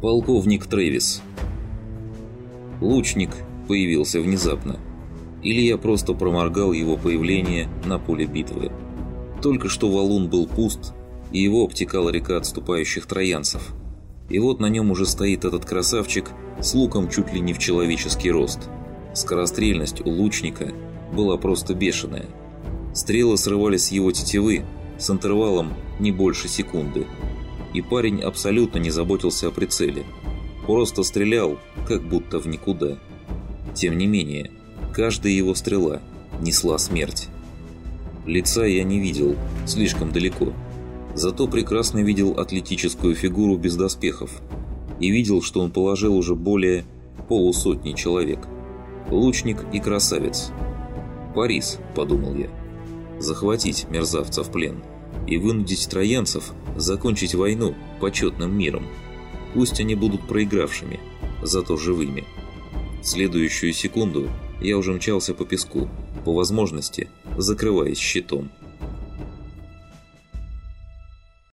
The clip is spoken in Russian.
Полковник Трэвис. Лучник появился внезапно. Или я просто проморгал его появление на поле битвы. Только что валун был пуст, и его обтекала река отступающих троянцев. И вот на нем уже стоит этот красавчик с луком чуть ли не в человеческий рост. Скорострельность у лучника была просто бешеная. Стрелы срывались с его тетивы с интервалом не больше секунды. И парень абсолютно не заботился о прицеле. Просто стрелял, как будто в никуда. Тем не менее, каждая его стрела несла смерть. Лица я не видел, слишком далеко. Зато прекрасно видел атлетическую фигуру без доспехов. И видел, что он положил уже более полусотни человек. Лучник и красавец. «Парис», — подумал я. «Захватить мерзавца в плен» и вынудить троянцев закончить войну почетным миром. Пусть они будут проигравшими, зато живыми. В следующую секунду я уже мчался по песку, по возможности закрываясь щитом.